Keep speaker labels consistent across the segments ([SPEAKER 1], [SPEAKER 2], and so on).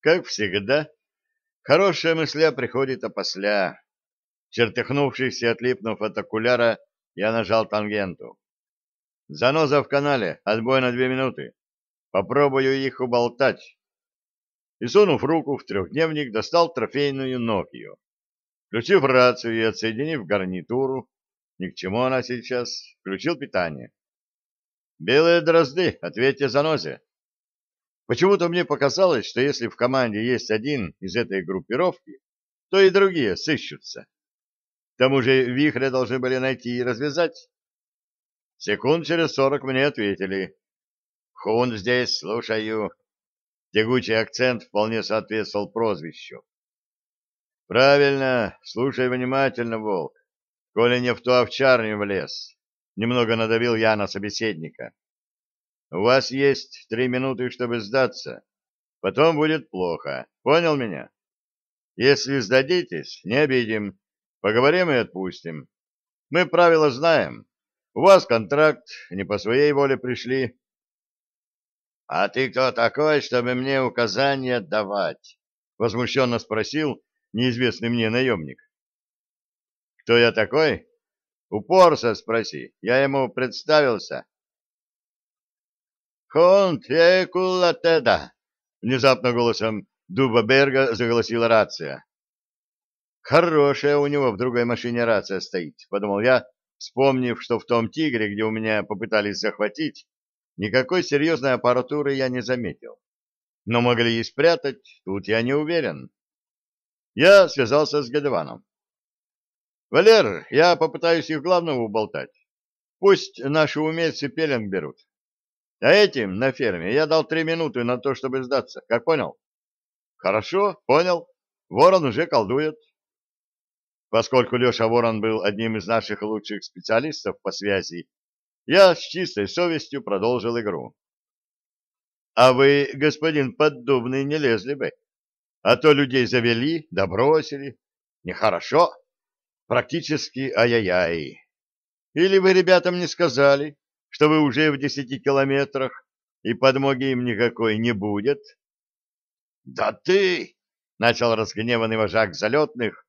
[SPEAKER 1] как всегда, хорошая мысля приходит опосля. Чертыхнувшись и отлипнув от окуляра, я нажал тангенту. Заноза в канале, отбой на две минуты. Попробую их уболтать. И, сунув руку в трехдневник, достал трофейную Нокию. Включив рацию и отсоединив гарнитуру, ни к чему она сейчас, включил питание. «Белые дрозды, ответьте занозе». Почему-то мне показалось, что если в команде есть один из этой группировки, то и другие сыщутся. К тому же вихря должны были найти и развязать. Секунд через сорок мне ответили. «Хун здесь, слушаю». Тягучий акцент вполне соответствовал прозвищу. «Правильно, слушай внимательно, волк, коли не в ту овчарню влез». Немного надавил я на собеседника. «У вас есть три минуты, чтобы сдаться. Потом будет плохо. Понял меня? Если сдадитесь, не обидим. Поговорим и отпустим. Мы правила знаем. У вас контракт, не по своей воле пришли. — А ты кто такой, чтобы мне указания давать? — возмущенно спросил неизвестный мне наемник. — Кто я такой? У Порса спроси. Я ему представился. — Хонт экулатеда! — внезапно голосом Дуба Берга заголосила рация. — Хорошая у него в другой машине рация стоит, — подумал я, вспомнив, что в том «Тигре», где у меня попытались захватить, никакой серьезной аппаратуры я не заметил. Но могли и спрятать, тут я не уверен. Я связался с Гадеваном. «Валер, я попытаюсь их главного уболтать. Пусть наши умельцы пеленг берут. А этим на ферме я дал три минуты на то, чтобы сдаться. Как понял?» «Хорошо, понял. Ворон уже колдует. Поскольку Леша Ворон был одним из наших лучших специалистов по связи, я с чистой совестью продолжил игру. А вы, господин Поддубный, не лезли бы. А то людей завели, да бросили. Нехорошо. Практически ай-яй-яй. Или вы ребятам не сказали, что вы уже в десяти километрах, и подмоги им никакой не будет? — Да ты! — начал разгневанный вожак залетных,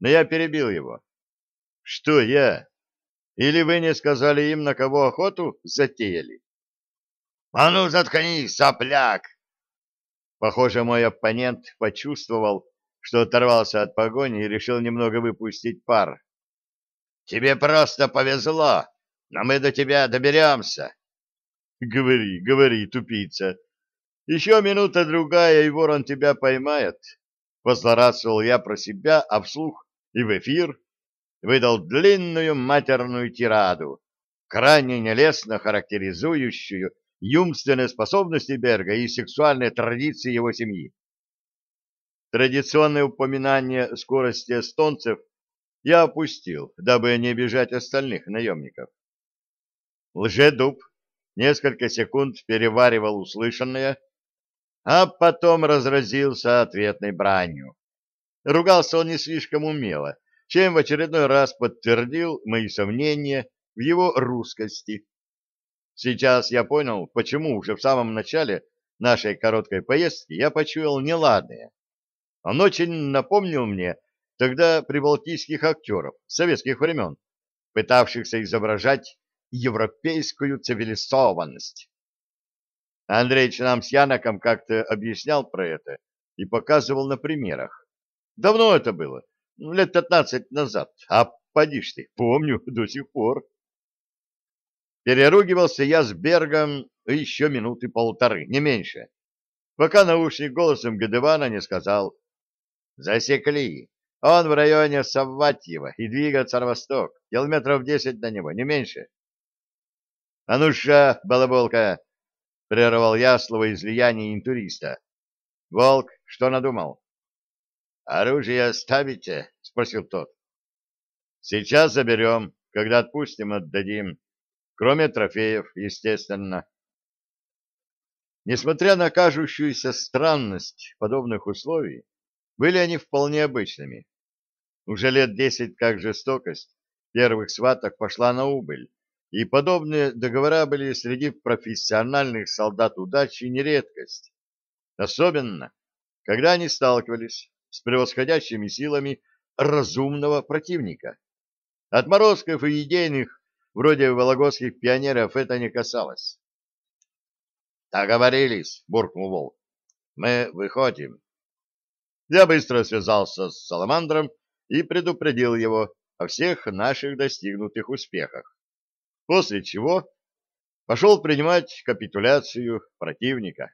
[SPEAKER 1] но я перебил его. Что я? Или вы не сказали им, на кого охоту затеяли? А ну, заткнись, сопляк! Похоже, мой оппонент почувствовал, что оторвался от погони и решил немного выпустить пар. Тебе просто повезло, но мы до тебя доберемся. Говори, говори, тупица. Еще минута-другая, и ворон тебя поймает. Позлорадствовал я про себя, а вслух и в эфир выдал длинную матерную тираду, крайне нелестно характеризующую юмственные способности Берга и сексуальные традиции его семьи. Традиционное упоминание скорости эстонцев я опустил, дабы не обижать остальных наемников. Лжедуб несколько секунд переваривал услышанное, а потом разразился ответной бранью. Ругался он не слишком умело, чем в очередной раз подтвердил мои сомнения в его русскости. Сейчас я понял, почему уже в самом начале нашей короткой поездки я почуял неладное. Он очень напомнил мне тогда прибалтийских актеров советских времен, пытавшихся изображать европейскую цивилизованность. Андреич нам с Яноком как-то объяснял про это и показывал на примерах. Давно это было, лет пятнадцать назад, а поди ж ты, помню до сих пор. Переругивался я с Бергом еще минуты полторы, не меньше, пока наушник голосом Гадевана не сказал «Засекли, он в районе Савватьева и двигаться на восток, километров десять до него, не меньше». «А ну ша, балаболка!» — прервал я слово излияния интуриста. «Волк, что надумал?» «Оружие оставите?» — спросил тот. «Сейчас заберем. Когда отпустим, отдадим. Кроме трофеев, естественно». Несмотря на кажущуюся странность подобных условий, были они вполне обычными. Уже лет десять как жестокость первых сваток пошла на убыль, и подобные договора были среди профессиональных солдат удачи не редкость. Особенно, когда они сталкивались с превосходящими силами разумного противника. Отморозков и идейных, вроде вологодских пионеров, это не касалось. «Договорились», — буркнул Волк. «Мы выходим». Я быстро связался с Саламандром и предупредил его о всех наших достигнутых успехах, после чего пошел принимать капитуляцию противника.